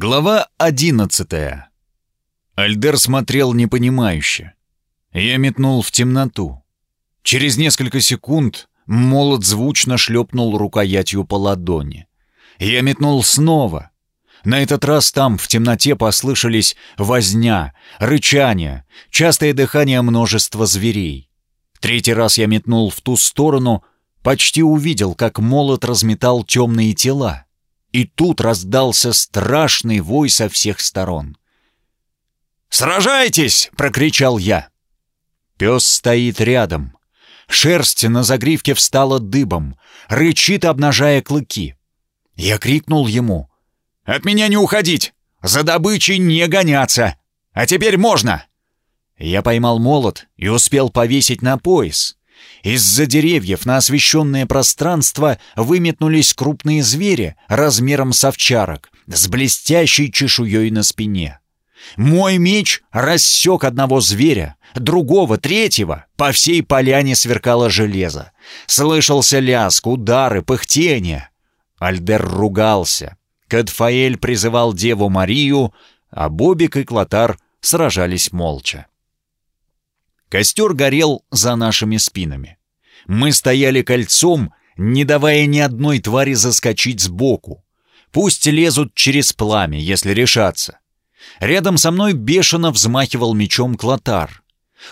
Глава одиннадцатая. Альдер смотрел непонимающе. Я метнул в темноту. Через несколько секунд молот звучно шлепнул рукоятью по ладони. Я метнул снова. На этот раз там в темноте послышались возня, рычание, частое дыхание множества зверей. Третий раз я метнул в ту сторону, почти увидел, как молот разметал темные тела и тут раздался страшный вой со всех сторон. «Сражайтесь!» — прокричал я. Пес стоит рядом. Шерсть на загривке встала дыбом, рычит, обнажая клыки. Я крикнул ему. «От меня не уходить! За добычей не гоняться! А теперь можно!» Я поймал молот и успел повесить на пояс. Из-за деревьев на освещенное пространство выметнулись крупные звери размером с овчарок, с блестящей чешуей на спине. Мой меч рассек одного зверя, другого, третьего. По всей поляне сверкало железо. Слышался лязг, удары, пыхтение. Альдер ругался. Кадфаэль призывал Деву Марию, а Бобик и Клотар сражались молча. Костер горел за нашими спинами. Мы стояли кольцом, не давая ни одной твари заскочить сбоку. Пусть лезут через пламя, если решатся. Рядом со мной бешено взмахивал мечом Клотар.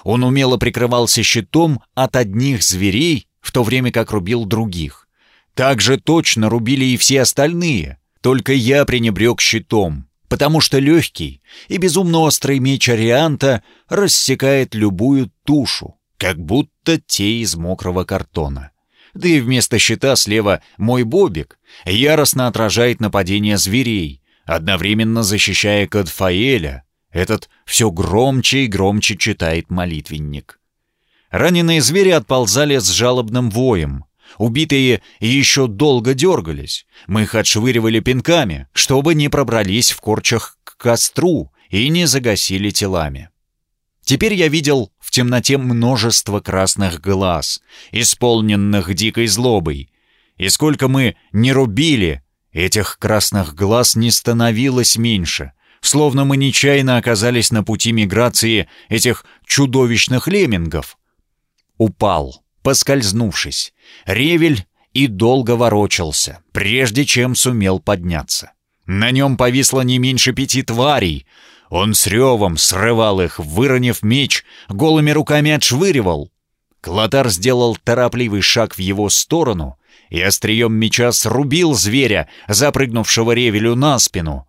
Он умело прикрывался щитом от одних зверей, в то время как рубил других. Так же точно рубили и все остальные, только я пренебрег щитом потому что легкий и безумно острый меч Арианта рассекает любую тушу, как будто те из мокрого картона. Да и вместо щита слева мой бобик яростно отражает нападение зверей, одновременно защищая Кадфаэля. Этот все громче и громче читает молитвенник. Раненые звери отползали с жалобным воем, Убитые еще долго дергались. Мы их отшвыривали пинками, чтобы не пробрались в корчах к костру и не загасили телами. Теперь я видел в темноте множество красных глаз, исполненных дикой злобой. И сколько мы не рубили, этих красных глаз не становилось меньше, словно мы нечаянно оказались на пути миграции этих чудовищных леммингов. Упал поскользнувшись. Ревель и долго ворочался, прежде чем сумел подняться. На нем повисло не меньше пяти тварей. Он с ревом срывал их, выронив меч, голыми руками отшвыривал. Клотар сделал торопливый шаг в его сторону и острием меча срубил зверя, запрыгнувшего ревелю на спину.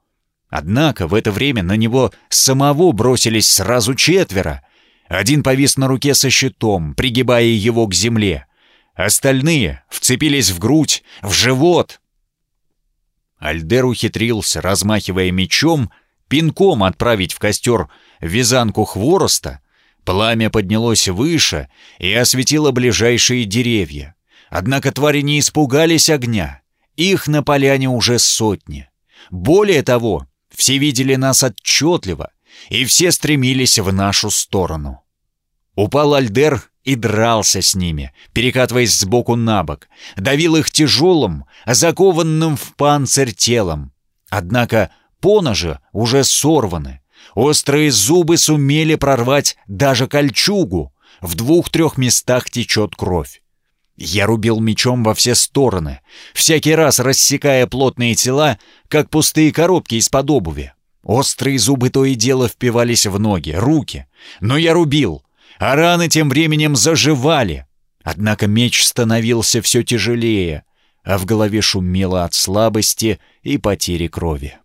Однако в это время на него самого бросились сразу четверо, один повис на руке со щитом, пригибая его к земле. Остальные вцепились в грудь, в живот. Альдер ухитрился, размахивая мечом, пинком отправить в костер вязанку хвороста. Пламя поднялось выше и осветило ближайшие деревья. Однако твари не испугались огня. Их на поляне уже сотни. Более того, все видели нас отчетливо, и все стремились в нашу сторону. Упал Альдер и дрался с ними, перекатываясь сбоку на бок, давил их тяжелым, закованным в панцирь телом. Однако поножи уже сорваны, острые зубы сумели прорвать даже кольчугу, в двух-трех местах течет кровь. Я рубил мечом во все стороны, всякий раз рассекая плотные тела, как пустые коробки из-под обуви. Острые зубы то и дело впивались в ноги, руки. Но я рубил, а раны тем временем заживали. Однако меч становился все тяжелее, а в голове шумело от слабости и потери крови.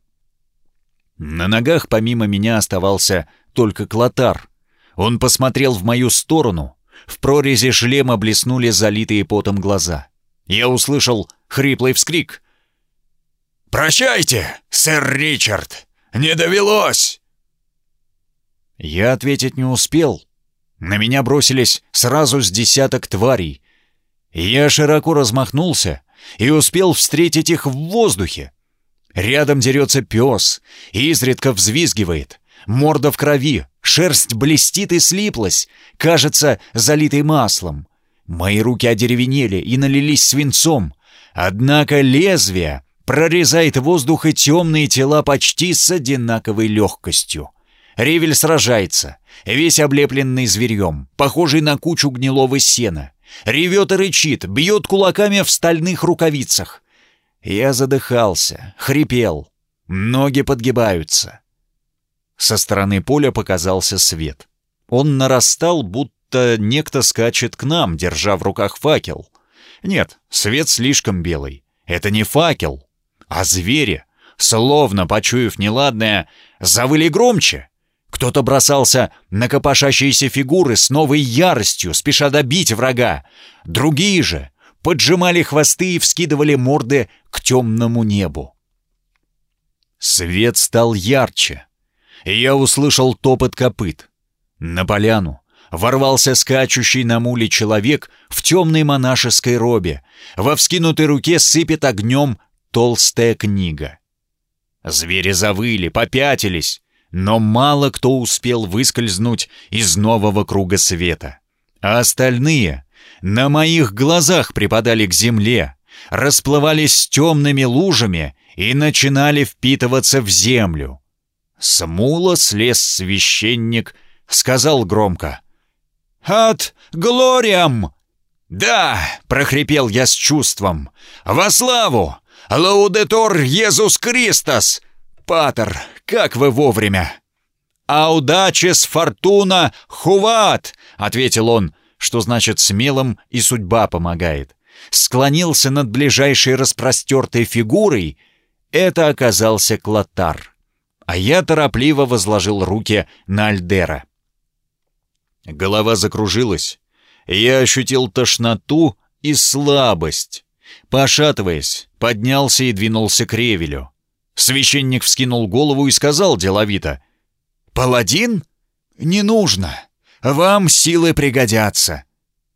На ногах помимо меня оставался только Клотар. Он посмотрел в мою сторону. В прорези шлема блеснули залитые потом глаза. Я услышал хриплый вскрик. «Прощайте, сэр Ричард!» Не довелось!» Я ответить не успел. На меня бросились сразу с десяток тварей. Я широко размахнулся и успел встретить их в воздухе. Рядом дерется пес, изредка взвизгивает. Морда в крови, шерсть блестит и слиплась, кажется, залитой маслом. Мои руки одеревенели и налились свинцом. Однако лезвие прорезает воздух и темные тела почти с одинаковой легкостью. Ревель сражается, весь облепленный зверьем, похожий на кучу гнилого сена. Ревет и рычит, бьет кулаками в стальных рукавицах. Я задыхался, хрипел, ноги подгибаются. Со стороны поля показался свет. Он нарастал, будто некто скачет к нам, держа в руках факел. Нет, свет слишком белый. Это не факел, а звери, словно почуяв неладное, завыли громче. Кто-то бросался на копошащиеся фигуры с новой яростью, спеша добить врага. Другие же поджимали хвосты и вскидывали морды к темному небу. Свет стал ярче, и я услышал топот копыт. На поляну ворвался скачущий на муле человек в темной монашеской робе. Во вскинутой руке сыпет огнем толстая книга. Звери завыли, попятились, но мало кто успел выскользнуть из нового круга света. А остальные на моих глазах припадали к земле, расплывались темными лужами и начинали впитываться в землю. С мула слез священник, сказал громко. «От Глориам!» «Да!» — прохрипел я с чувством. «Во славу! Лаудетор Иисус Христос! Патер, как вы вовремя!» «Аудачес фортуна хуват!» — ответил он, что значит «смелым и судьба помогает». Склонился над ближайшей распростертой фигурой. Это оказался Клотар. А я торопливо возложил руки на Альдера. Голова закружилась. Я ощутил тошноту и слабость. Пошатываясь, поднялся и двинулся к Ревелю. Священник вскинул голову и сказал деловито. «Паладин? Не нужно. Вам силы пригодятся».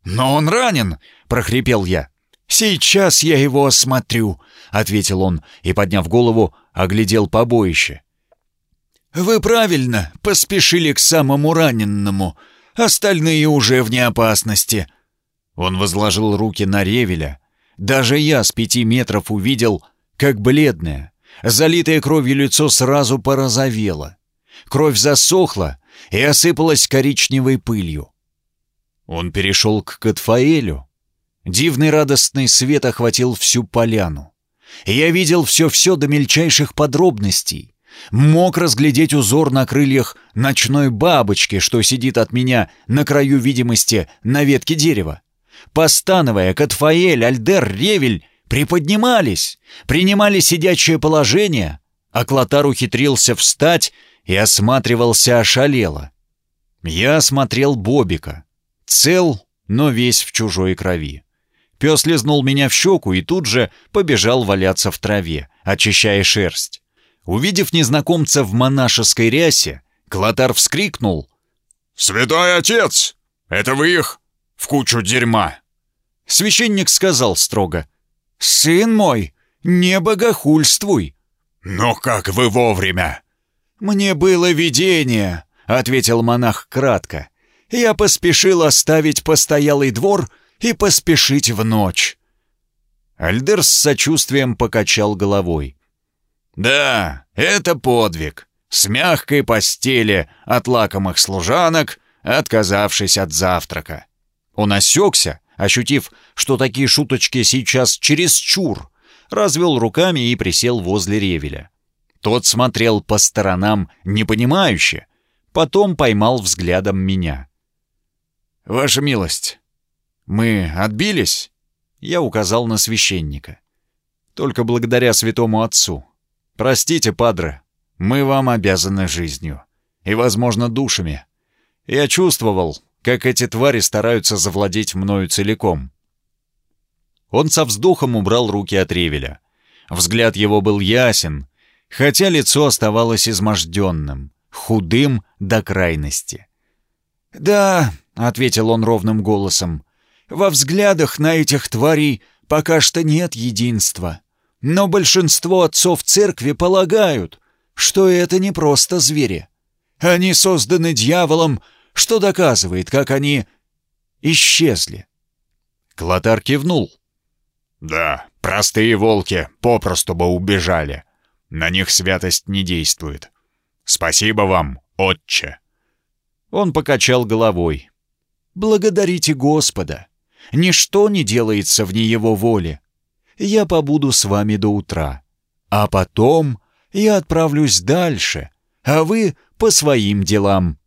«Но он ранен!» — прохрипел я. «Сейчас я его осмотрю», — ответил он и, подняв голову, оглядел побоище. «Вы правильно поспешили к самому раненному. Остальные уже вне опасности». Он возложил руки на Ревеля. Даже я с пяти метров увидел, как бледное, залитое кровью лицо сразу порозовело. Кровь засохла и осыпалась коричневой пылью. Он перешел к Катфаэлю. Дивный радостный свет охватил всю поляну. Я видел все-все до мельчайших подробностей. Мог разглядеть узор на крыльях ночной бабочки, что сидит от меня на краю видимости на ветке дерева. Постановая, Катфаэль, Альдер, Ревель приподнимались, принимали сидячее положение, а Клотар ухитрился встать и осматривался ошалело. Я осмотрел Бобика. Цел, но весь в чужой крови. Пес лизнул меня в щеку и тут же побежал валяться в траве, очищая шерсть. Увидев незнакомца в монашеской рясе, Клотар вскрикнул. «Святой отец! Это вы их в кучу дерьма!» Священник сказал строго. «Сын мой, не богохульствуй!» «Но как вы вовремя!» «Мне было видение», — ответил монах кратко. «Я поспешил оставить постоялый двор и поспешить в ночь». Альдер с сочувствием покачал головой. Да, это подвиг. С мягкой постели от лакомых служанок, отказавшись от завтрака. Он осекся, ощутив, что такие шуточки сейчас чересчур, развел руками и присел возле Ревеля. Тот смотрел по сторонам непонимающе, потом поймал взглядом меня. «Ваша милость, мы отбились?» Я указал на священника. «Только благодаря святому отцу. Простите, падре, мы вам обязаны жизнью. И, возможно, душами. Я чувствовал, как эти твари стараются завладеть мною целиком. Он со вздохом убрал руки от ревеля. Взгляд его был ясен, хотя лицо оставалось изможденным, худым до крайности. «Да», — ответил он ровным голосом, — «во взглядах на этих тварей пока что нет единства. Но большинство отцов церкви полагают, что это не просто звери. Они созданы дьяволом, что доказывает, как они исчезли. Клотар кивнул. «Да, Простые волки попросту бы убежали. На них святость не действует. Спасибо вам, отче!» Он покачал головой. «Благодарите Господа. Ничто не делается вне Его воли. Я побуду с вами до утра. А потом я отправлюсь дальше, а вы по своим делам».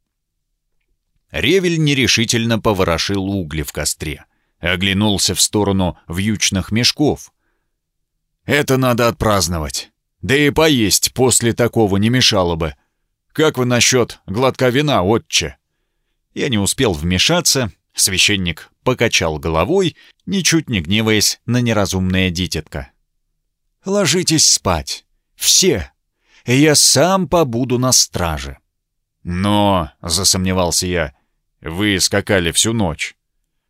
Ревель нерешительно поворошил угли в костре, оглянулся в сторону вьючных мешков. «Это надо отпраздновать. Да и поесть после такого не мешало бы. Как вы насчет глотка вина, отче?» Я не успел вмешаться, священник покачал головой, ничуть не гневаясь на неразумное дитятко. «Ложитесь спать. Все. Я сам побуду на страже». «Но», — засомневался я, — «вы скакали всю ночь».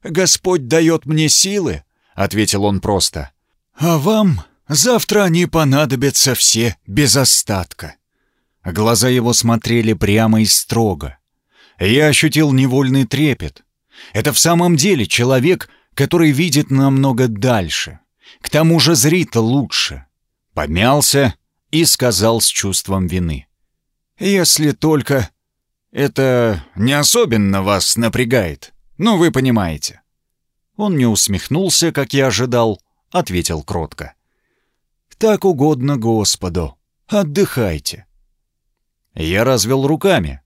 «Господь дает мне силы», — ответил он просто. «А вам завтра они понадобятся все без остатка». Глаза его смотрели прямо и строго. Я ощутил невольный трепет. Это в самом деле человек, который видит намного дальше. К тому же зрит лучше. Помялся и сказал с чувством вины. «Если только это не особенно вас напрягает, ну вы понимаете». Он не усмехнулся, как я ожидал, ответил кротко. «Так угодно Господу. Отдыхайте». Я развел руками.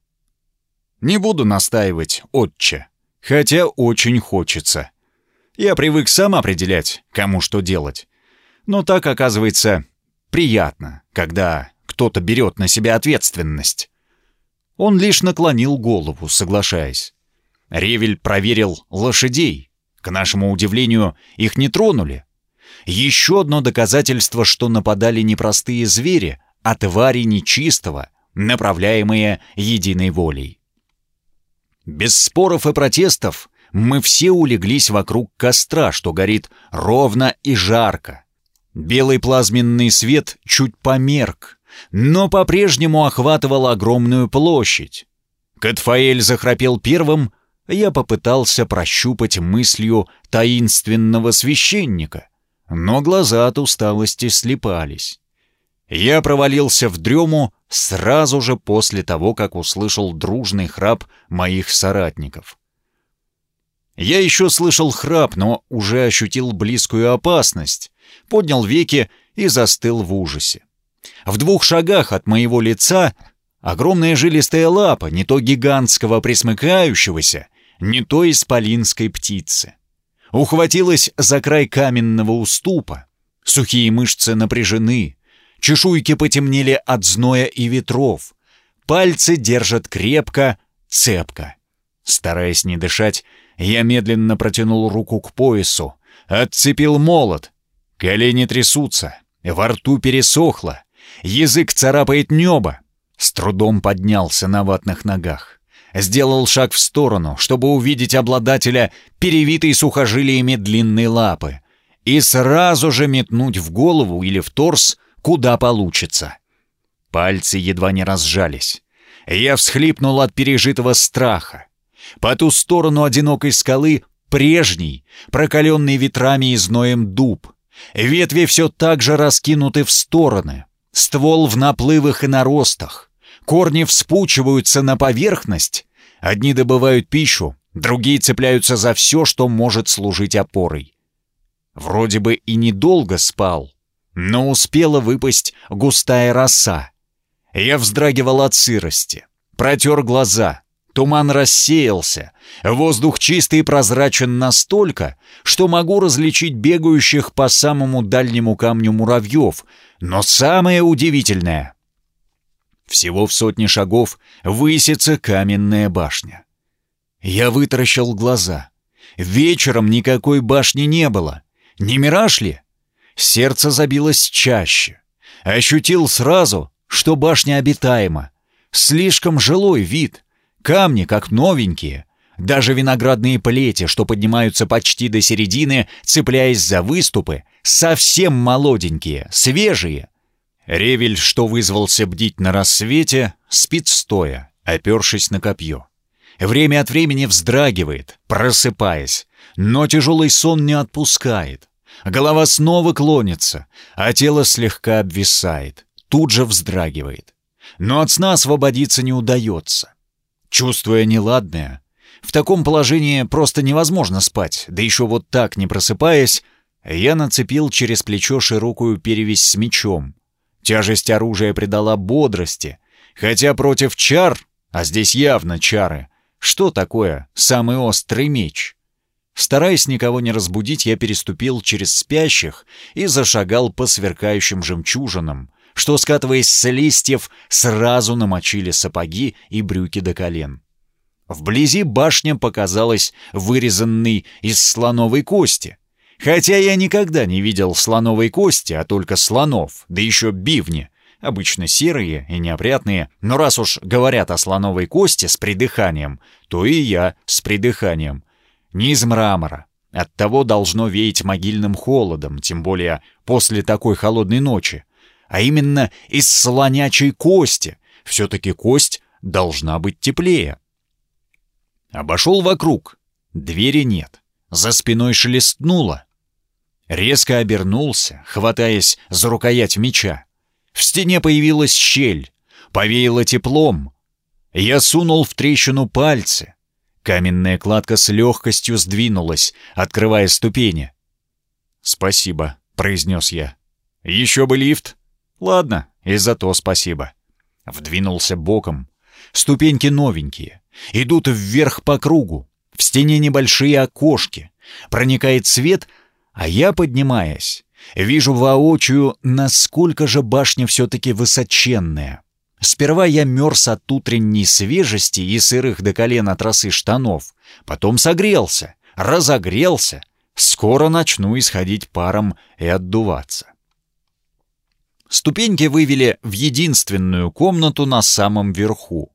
«Не буду настаивать, отче, хотя очень хочется. Я привык сам определять, кому что делать. Но так, оказывается, приятно, когда кто-то берет на себя ответственность». Он лишь наклонил голову, соглашаясь. Ревель проверил лошадей. К нашему удивлению, их не тронули. Еще одно доказательство, что нападали не простые звери, а твари нечистого, направляемые единой волей. Без споров и протестов мы все улеглись вокруг костра, что горит ровно и жарко. Белый плазменный свет чуть померк, но по-прежнему охватывал огромную площадь. Катфаэль захрапел первым, я попытался прощупать мыслью таинственного священника, но глаза от усталости слепались. Я провалился в дрему сразу же после того, как услышал дружный храп моих соратников. Я еще слышал храп, но уже ощутил близкую опасность, поднял веки и застыл в ужасе. В двух шагах от моего лица огромная жилистая лапа, не то гигантского присмыкающегося, не то исполинской птицы. Ухватилась за край каменного уступа. Сухие мышцы напряжены, чешуйки потемнели от зноя и ветров. Пальцы держат крепко, цепко. Стараясь не дышать, я медленно протянул руку к поясу, отцепил молот. Колени трясутся, во рту пересохло, язык царапает небо. С трудом поднялся на ватных ногах. Сделал шаг в сторону, чтобы увидеть обладателя перевитой сухожилиями длинной лапы, и сразу же метнуть в голову или в торс, куда получится. Пальцы едва не разжались. Я всхлипнул от пережитого страха. По ту сторону одинокой скалы прежний, прокаленный ветрами и зноем дуб. Ветви все так же раскинуты в стороны. Ствол в наплывах и наростах. Корни вспучиваются на поверхность. Одни добывают пищу, другие цепляются за все, что может служить опорой. Вроде бы и недолго спал, но успела выпасть густая роса. Я вздрагивал от сырости, протер глаза. Туман рассеялся, воздух чистый и прозрачен настолько, что могу различить бегающих по самому дальнему камню муравьев, но самое удивительное — всего в сотне шагов высится каменная башня. Я вытаращил глаза. Вечером никакой башни не было. Не мираж ли? Сердце забилось чаще. Ощутил сразу, что башня обитаема. Слишком жилой вид. Камни как новенькие. Даже виноградные плети, что поднимаются почти до середины, цепляясь за выступы, совсем молоденькие, свежие. Ревель, что вызвался бдить на рассвете, спит стоя, опершись на копье. Время от времени вздрагивает, просыпаясь, но тяжелый сон не отпускает. Голова снова клонится, а тело слегка обвисает, тут же вздрагивает. Но от сна освободиться не удается. Чувствуя неладное, в таком положении просто невозможно спать, да еще вот так, не просыпаясь, я нацепил через плечо широкую перевязь с мечом. Тяжесть оружия придала бодрости, хотя против чар, а здесь явно чары, что такое самый острый меч? Стараясь никого не разбудить, я переступил через спящих и зашагал по сверкающим жемчужинам, что, скатываясь с листьев, сразу намочили сапоги и брюки до колен. Вблизи башня показалась вырезанной из слоновой кости. Хотя я никогда не видел слоновой кости, а только слонов, да еще бивни, обычно серые и неопрятные, но раз уж говорят о слоновой кости с придыханием, то и я с придыханием — не из мрамора. Оттого должно веять могильным холодом, тем более после такой холодной ночи. А именно из слонячей кости. Все-таки кость должна быть теплее. Обошел вокруг. Двери нет. За спиной шелестнуло. Резко обернулся, хватаясь за рукоять меча. В стене появилась щель. Повеяло теплом. Я сунул в трещину пальцы. Каменная кладка с легкостью сдвинулась, открывая ступени. «Спасибо», — произнес я. «Еще бы лифт?» «Ладно, и за то спасибо». Вдвинулся боком. Ступеньки новенькие. Идут вверх по кругу. В стене небольшие окошки. Проникает свет, а я, поднимаясь, вижу воочию, насколько же башня все-таки высоченная. Сперва я мерз от утренней свежести и сырых до колена от росы штанов, потом согрелся, разогрелся, скоро начну исходить паром и отдуваться. Ступеньки вывели в единственную комнату на самом верху.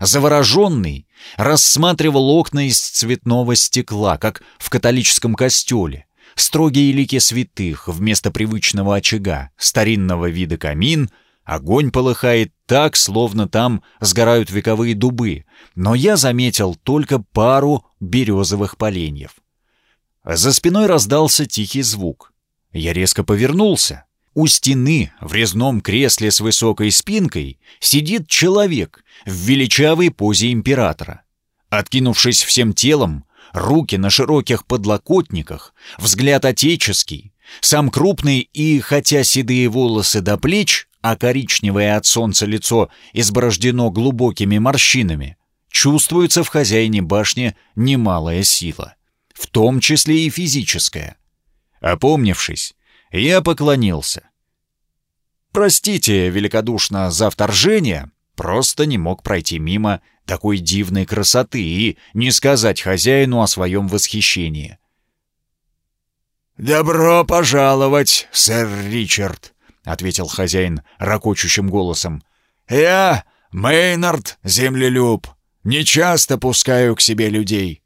Завороженный рассматривал окна из цветного стекла, как в католическом костеле. Строгие лики святых вместо привычного очага, старинного вида камин — Огонь полыхает так, словно там сгорают вековые дубы, но я заметил только пару березовых поленьев. За спиной раздался тихий звук. Я резко повернулся. У стены, в резном кресле с высокой спинкой, сидит человек в величавой позе императора. Откинувшись всем телом, руки на широких подлокотниках, взгляд отеческий, сам крупный и, хотя седые волосы до плеч, а коричневое от солнца лицо изборождено глубокими морщинами, чувствуется в хозяине башни немалая сила, в том числе и физическая. Опомнившись, я поклонился. «Простите великодушно за вторжение», просто не мог пройти мимо такой дивной красоты и не сказать хозяину о своем восхищении. «Добро пожаловать, сэр Ричард!» — ответил хозяин ракочущим голосом. «Я, Мейнард, землелюб, не часто пускаю к себе людей.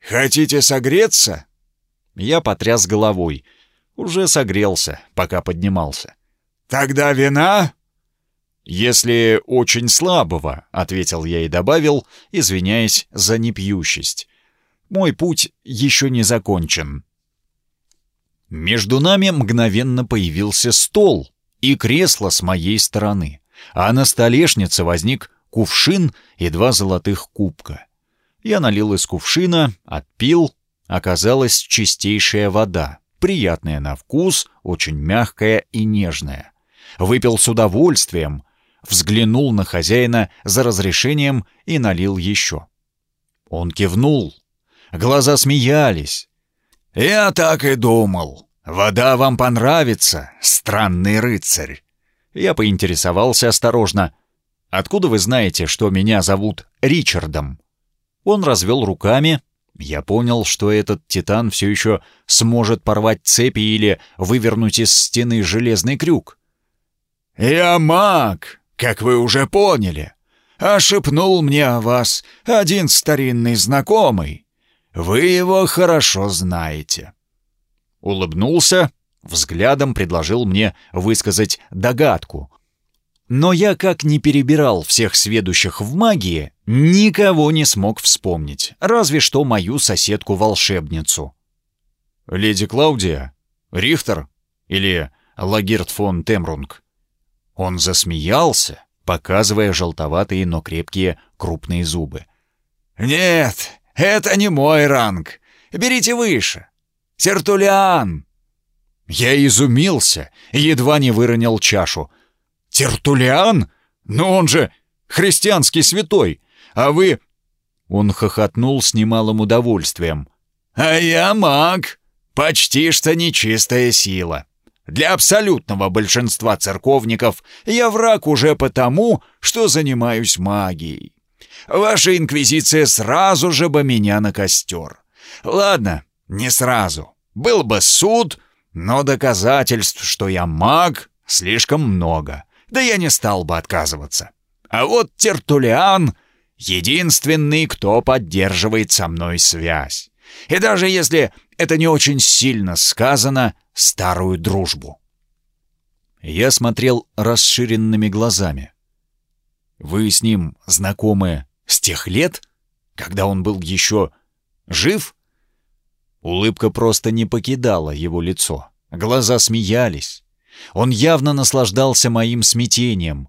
Хотите согреться?» Я потряс головой. Уже согрелся, пока поднимался. «Тогда вина?» «Если очень слабого», — ответил я и добавил, извиняясь за непьющесть. «Мой путь еще не закончен». Между нами мгновенно появился стол, и кресло с моей стороны, а на столешнице возник кувшин и два золотых кубка. Я налил из кувшина, отпил, оказалась чистейшая вода, приятная на вкус, очень мягкая и нежная. Выпил с удовольствием, взглянул на хозяина за разрешением и налил еще. Он кивнул. Глаза смеялись. «Я так и думал. «Вода вам понравится, странный рыцарь!» Я поинтересовался осторожно. «Откуда вы знаете, что меня зовут Ричардом?» Он развел руками. Я понял, что этот титан все еще сможет порвать цепи или вывернуть из стены железный крюк. «Я маг, как вы уже поняли. А шепнул мне о вас один старинный знакомый. Вы его хорошо знаете». Улыбнулся, взглядом предложил мне высказать догадку. Но я как не перебирал всех сведущих в магии, никого не смог вспомнить, разве что мою соседку-волшебницу. «Леди Клаудия?» Рихтер или Лагирт фон Темрунг?» Он засмеялся, показывая желтоватые, но крепкие крупные зубы. «Нет, это не мой ранг. Берите выше. Тертулиан!» Я изумился, едва не выронил чашу. «Тертулиан? Но он же христианский святой, а вы...» Он хохотнул с немалым удовольствием. «А я маг. Почти что нечистая сила. Для абсолютного большинства церковников я враг уже потому, что занимаюсь магией. Ваша инквизиция сразу же бы меня на костер. Ладно, не сразу. Был бы суд, но доказательств, что я маг, слишком много. Да я не стал бы отказываться. А вот Тертулиан — единственный, кто поддерживает со мной связь. И даже если это не очень сильно сказано, старую дружбу. Я смотрел расширенными глазами. «Вы с ним знакомы с тех лет, когда он был еще жив?» Улыбка просто не покидала его лицо. Глаза смеялись. Он явно наслаждался моим смятением.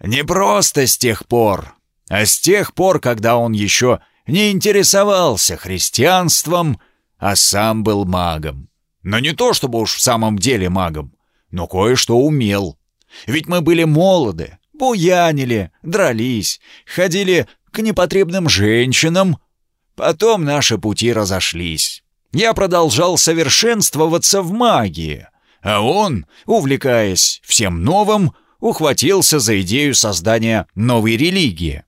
«Не просто с тех пор, а с тех пор, когда он еще не интересовался христианством, а сам был магом. Но не то, чтобы уж в самом деле магом, но кое-что умел. Ведь мы были молоды, буянили, дрались, ходили к непотребным женщинам. Потом наши пути разошлись. Я продолжал совершенствоваться в магии, а он, увлекаясь всем новым, ухватился за идею создания новой религии.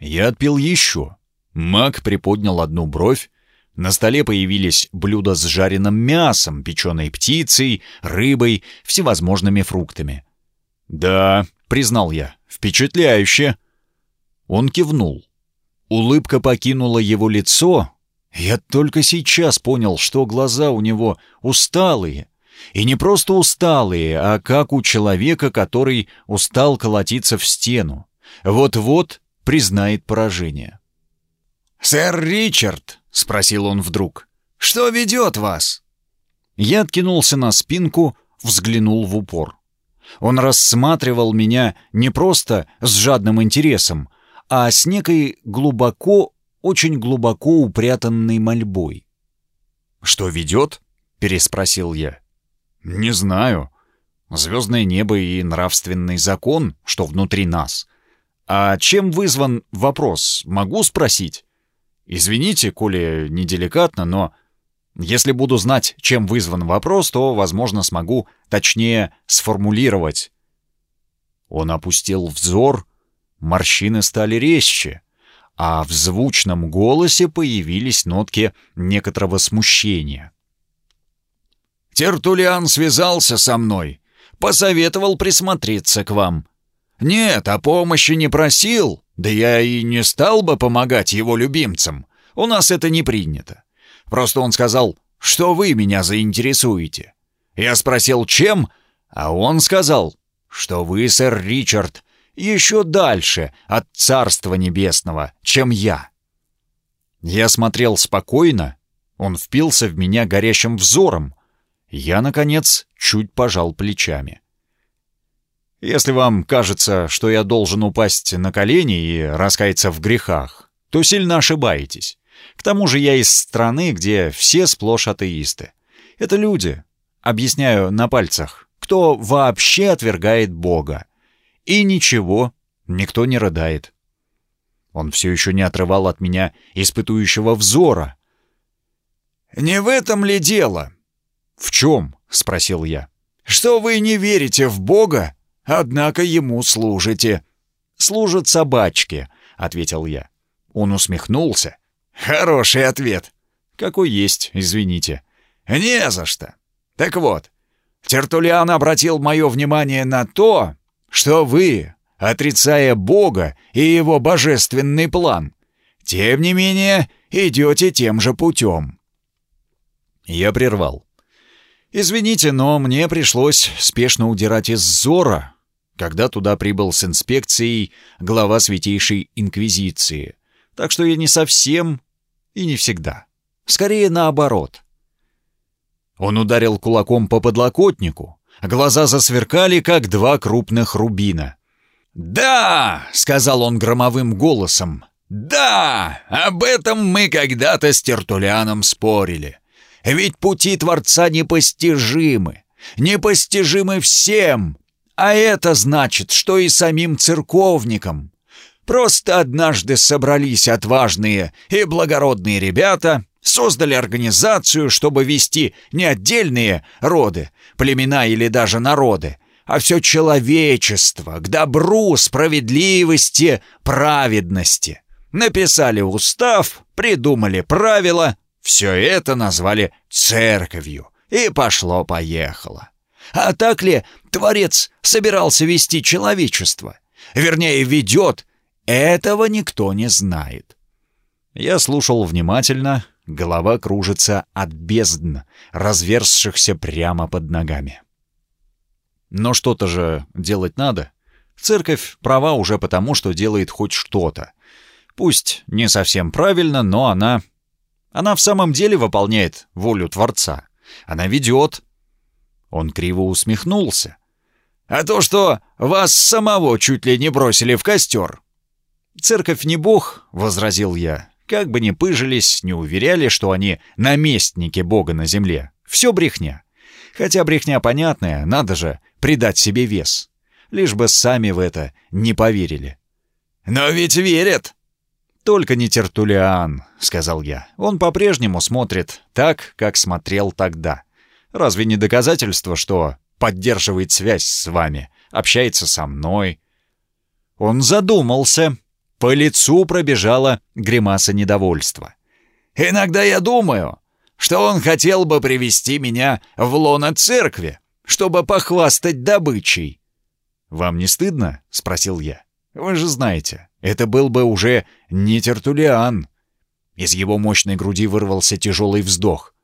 Я отпил еще. Маг приподнял одну бровь. На столе появились блюда с жареным мясом, печеной птицей, рыбой, всевозможными фруктами. «Да», — признал я, — «впечатляюще». Он кивнул. Улыбка покинула его лицо. Я только сейчас понял, что глаза у него усталые. И не просто усталые, а как у человека, который устал колотиться в стену. Вот-вот признает поражение. «Сэр Ричард», — спросил он вдруг, — «что ведет вас?» Я откинулся на спинку, взглянул в упор. Он рассматривал меня не просто с жадным интересом, а с некой глубоко, очень глубоко упрятанной мольбой. «Что ведет?» — переспросил я. «Не знаю. Звездное небо и нравственный закон, что внутри нас. «А чем вызван вопрос, могу спросить?» «Извините, коли неделикатно, но если буду знать, чем вызван вопрос, то, возможно, смогу точнее сформулировать». Он опустил взор, морщины стали резче, а в звучном голосе появились нотки некоторого смущения. «Тертулиан связался со мной, посоветовал присмотреться к вам. «Нет, о помощи не просил, да я и не стал бы помогать его любимцам. У нас это не принято. Просто он сказал, что вы меня заинтересуете. Я спросил, чем, а он сказал, что вы, сэр Ричард, еще дальше от Царства Небесного, чем я». Я смотрел спокойно, он впился в меня горящим взором. Я, наконец, чуть пожал плечами. Если вам кажется, что я должен упасть на колени и раскаяться в грехах, то сильно ошибаетесь. К тому же я из страны, где все сплошь атеисты. Это люди, объясняю на пальцах, кто вообще отвергает Бога. И ничего, никто не рыдает. Он все еще не отрывал от меня испытующего взора. «Не в этом ли дело?» «В чем?» — спросил я. «Что вы не верите в Бога однако ему служите». «Служат собачки», — ответил я. Он усмехнулся. «Хороший ответ». «Какой есть, извините». «Не за что. Так вот, Тертулиан обратил мое внимание на то, что вы, отрицая Бога и его божественный план, тем не менее идете тем же путем». Я прервал. «Извините, но мне пришлось спешно удирать из Зора, когда туда прибыл с инспекцией глава Святейшей Инквизиции. Так что я не совсем и не всегда. Скорее наоборот. Он ударил кулаком по подлокотнику. Глаза засверкали, как два крупных рубина. «Да!» — сказал он громовым голосом. «Да! Об этом мы когда-то с Тертуляном спорили. Ведь пути Творца непостижимы. Непостижимы всем. А это значит, что и самим церковникам. Просто однажды собрались отважные и благородные ребята, создали организацию, чтобы вести не отдельные роды, племена или даже народы, а все человечество к добру, справедливости, праведности. Написали устав, придумали правила, все это назвали церковью, и пошло-поехало. А так ли Творец собирался вести человечество? Вернее, ведет, этого никто не знает. Я слушал внимательно, голова кружится от бездн, разверзшихся прямо под ногами. Но что-то же делать надо. Церковь права уже потому, что делает хоть что-то. Пусть не совсем правильно, но она... Она в самом деле выполняет волю Творца. Она ведет. Он криво усмехнулся. «А то, что вас самого чуть ли не бросили в костер!» «Церковь не бог», — возразил я. Как бы ни пыжились, не уверяли, что они наместники бога на земле. Все брехня. Хотя брехня понятная, надо же придать себе вес. Лишь бы сами в это не поверили. «Но ведь верят!» «Только не Тертулиан», — сказал я. «Он по-прежнему смотрит так, как смотрел тогда. Разве не доказательство, что поддерживает связь с вами, общается со мной?» Он задумался. По лицу пробежала гримаса недовольства. «Иногда я думаю, что он хотел бы привести меня в лоно церкви, чтобы похвастать добычей». «Вам не стыдно?» — спросил я. «Вы же знаете, это был бы уже не Тертулиан». Из его мощной груди вырвался тяжелый вздох.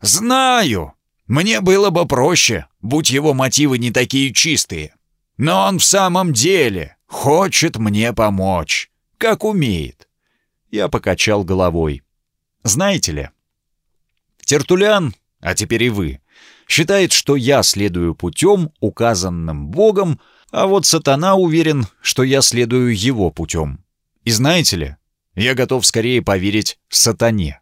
«Знаю! Мне было бы проще, будь его мотивы не такие чистые. Но он в самом деле хочет мне помочь, как умеет». Я покачал головой. «Знаете ли, Тертулян, а теперь и вы, считает, что я следую путем, указанным Богом, а вот сатана уверен, что я следую его путем. И знаете ли, я готов скорее поверить сатане.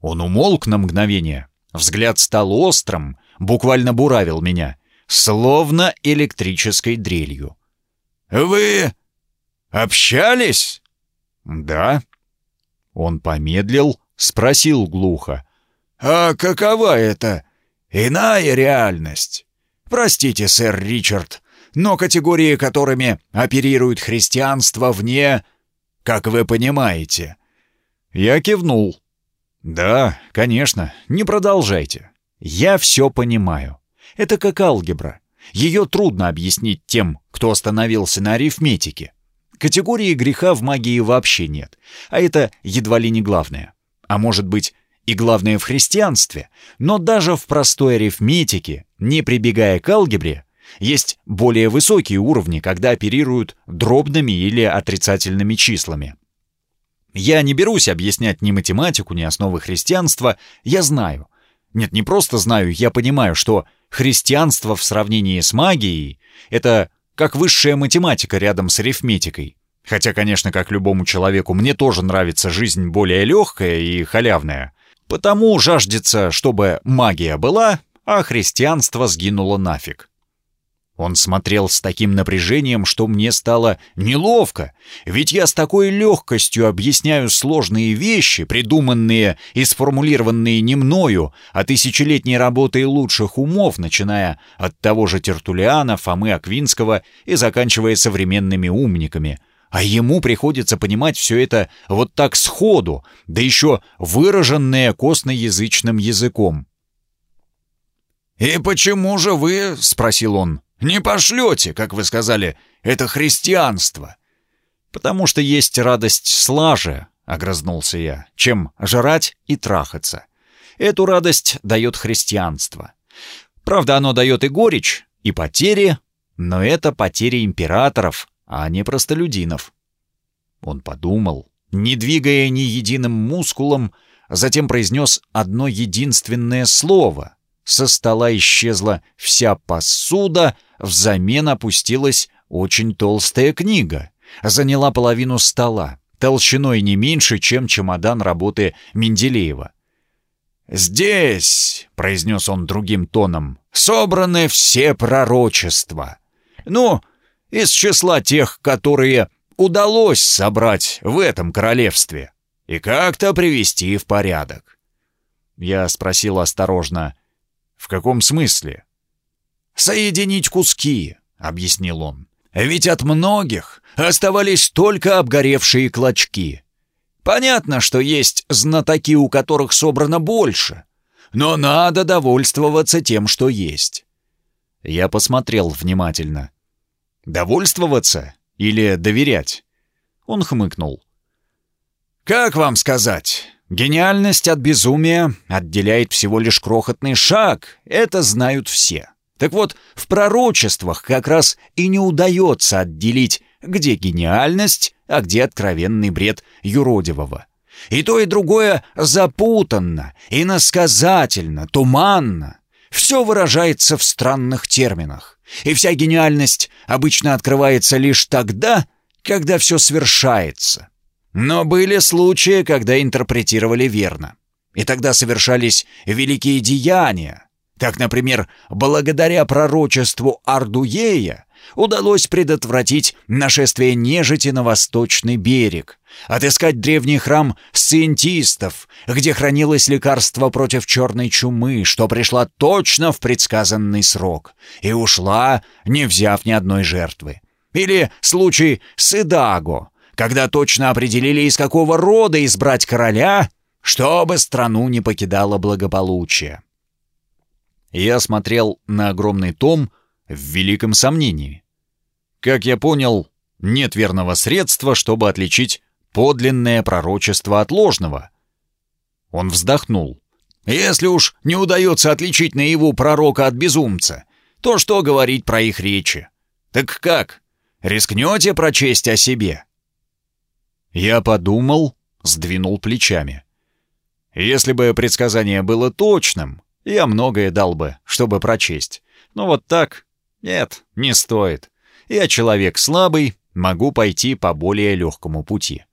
Он умолк на мгновение, взгляд стал острым, буквально буравил меня, словно электрической дрелью. «Вы общались?» «Да». Он помедлил, спросил глухо. «А какова это иная реальность? Простите, сэр Ричард, но категории, которыми оперирует христианство вне, как вы понимаете». Я кивнул. «Да, конечно, не продолжайте. Я все понимаю. Это как алгебра. Ее трудно объяснить тем, кто остановился на арифметике. Категории греха в магии вообще нет, а это едва ли не главное. А может быть, и главное в христианстве, но даже в простой арифметике, не прибегая к алгебре, есть более высокие уровни, когда оперируют дробными или отрицательными числами. Я не берусь объяснять ни математику, ни основы христианства, я знаю. Нет, не просто знаю, я понимаю, что христианство в сравнении с магией — это как высшая математика рядом с арифметикой. Хотя, конечно, как любому человеку, мне тоже нравится жизнь более легкая и халявная. Потому жаждется, чтобы магия была, а христианство сгинуло нафиг. Он смотрел с таким напряжением, что мне стало неловко, ведь я с такой легкостью объясняю сложные вещи, придуманные и сформулированные не мною, а тысячелетней работой лучших умов, начиная от того же Тертулиана, Фомы Аквинского и заканчивая современными умниками — а ему приходится понимать все это вот так сходу, да еще выраженное косноязычным языком. «И почему же вы, — спросил он, — не пошлете, как вы сказали, это христианство?» «Потому что есть радость слаже», — огрызнулся я, — «чем жрать и трахаться. Эту радость дает христианство. Правда, оно дает и горечь, и потери, но это потери императоров, а не простолюдинов. Он подумал, не двигая ни единым мускулом, затем произнес одно единственное слово. Со стола исчезла вся посуда, взамен опустилась очень толстая книга. Заняла половину стола, толщиной не меньше, чем чемодан работы Менделеева. «Здесь», — произнес он другим тоном, — «собраны все пророчества. Ну, из числа тех, которые удалось собрать в этом королевстве и как-то привести в порядок». Я спросил осторожно, «В каком смысле?» «Соединить куски», — объяснил он. «Ведь от многих оставались только обгоревшие клочки. Понятно, что есть знатоки, у которых собрано больше, но надо довольствоваться тем, что есть». Я посмотрел внимательно. «Довольствоваться или доверять?» Он хмыкнул. «Как вам сказать? Гениальность от безумия отделяет всего лишь крохотный шаг, это знают все. Так вот, в пророчествах как раз и не удается отделить, где гениальность, а где откровенный бред юродивого. И то, и другое запутанно, иносказательно, туманно. Все выражается в странных терминах. И вся гениальность обычно открывается лишь тогда, когда все свершается. Но были случаи, когда интерпретировали верно. И тогда совершались великие деяния. Так, например, благодаря пророчеству Ардуея удалось предотвратить нашествие нежити на восточный берег, отыскать древний храм сциентистов, где хранилось лекарство против черной чумы, что пришла точно в предсказанный срок и ушла, не взяв ни одной жертвы. Или случай с Идаго, когда точно определили, из какого рода избрать короля, чтобы страну не покидало благополучие. Я смотрел на огромный том в великом сомнении. Как я понял, нет верного средства, чтобы отличить подлинное пророчество от ложного. Он вздохнул. «Если уж не удается отличить наяву пророка от безумца, то что говорить про их речи? Так как? Рискнете прочесть о себе?» Я подумал, сдвинул плечами. Если бы предсказание было точным, я многое дал бы, чтобы прочесть. Но вот так? Нет, не стоит. Я человек слабый, могу пойти по более легкому пути.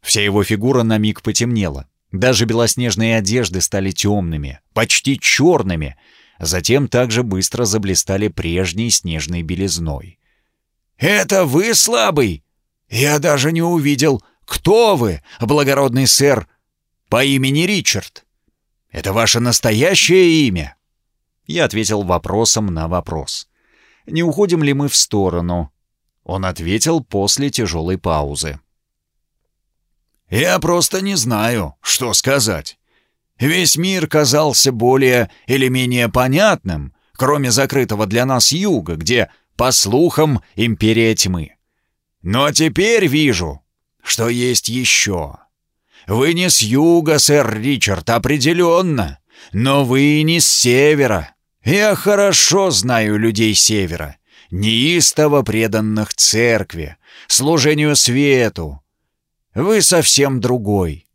Вся его фигура на миг потемнела. Даже белоснежные одежды стали темными, почти черными, затем также быстро заблистали прежней снежной белизной. «Это вы слабый? Я даже не увидел, кто вы, благородный сэр, по имени Ричард. Это ваше настоящее имя?» Я ответил вопросом на вопрос. «Не уходим ли мы в сторону?» Он ответил после тяжелой паузы. Я просто не знаю, что сказать. Весь мир казался более или менее понятным, кроме закрытого для нас юга, где, по слухам, империя тьмы. Но теперь вижу, что есть еще. Вы не с юга, сэр Ричард, определенно, но вы не с севера. Я хорошо знаю людей севера, неистово преданных церкви, служению свету, вы совсем другой.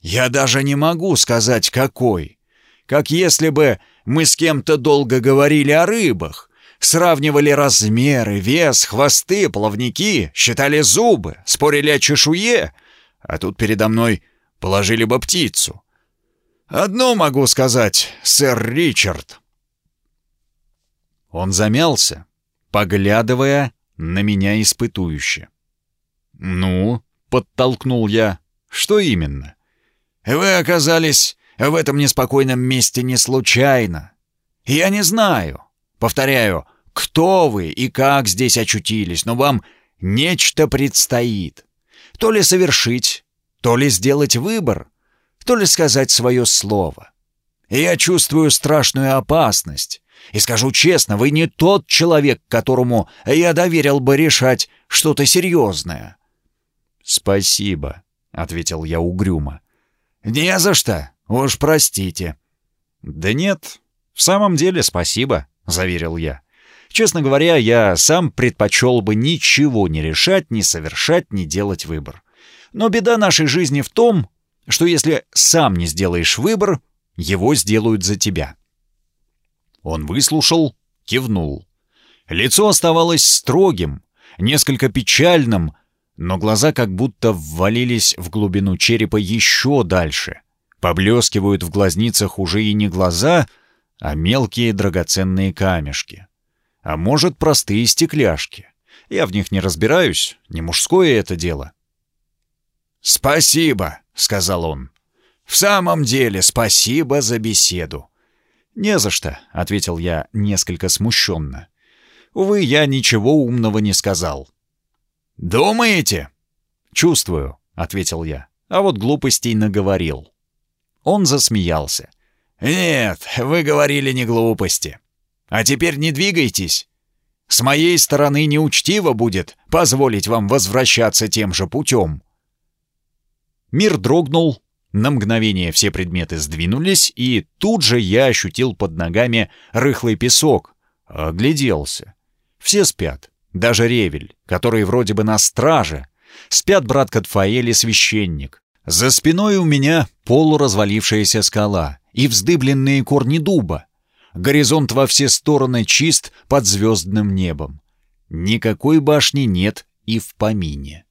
Я даже не могу сказать, какой. Как если бы мы с кем-то долго говорили о рыбах, сравнивали размеры, вес, хвосты, плавники, считали зубы, спорили о чешуе, а тут передо мной положили бы птицу. Одно могу сказать, сэр Ричард. Он замялся, поглядывая на меня испытующе. «Ну?» подтолкнул я. «Что именно?» «Вы оказались в этом неспокойном месте не случайно. Я не знаю. Повторяю, кто вы и как здесь очутились, но вам нечто предстоит. То ли совершить, то ли сделать выбор, то ли сказать свое слово. Я чувствую страшную опасность. И скажу честно, вы не тот человек, которому я доверил бы решать что-то серьезное. «Спасибо», — ответил я угрюмо. «Не за что, уж простите». «Да нет, в самом деле спасибо», — заверил я. «Честно говоря, я сам предпочел бы ничего не решать, не совершать, не делать выбор. Но беда нашей жизни в том, что если сам не сделаешь выбор, его сделают за тебя. Он выслушал, кивнул. Лицо оставалось строгим, несколько печальным, но глаза как будто ввалились в глубину черепа еще дальше. Поблескивают в глазницах уже и не глаза, а мелкие драгоценные камешки. А может, простые стекляшки. Я в них не разбираюсь, не мужское это дело. «Спасибо», — сказал он. «В самом деле, спасибо за беседу». «Не за что», — ответил я несколько смущенно. Увы, я ничего умного не сказал. «Думаете?» «Чувствую», — ответил я, а вот глупостей наговорил. Он засмеялся. «Нет, вы говорили не глупости. А теперь не двигайтесь. С моей стороны неучтиво будет позволить вам возвращаться тем же путем». Мир дрогнул, на мгновение все предметы сдвинулись, и тут же я ощутил под ногами рыхлый песок. Огляделся. Все спят, даже Ревель, который вроде бы на страже. Спят брат Катфаэль и священник. За спиной у меня полуразвалившаяся скала и вздыбленные корни дуба. Горизонт во все стороны чист под звездным небом. Никакой башни нет и в помине.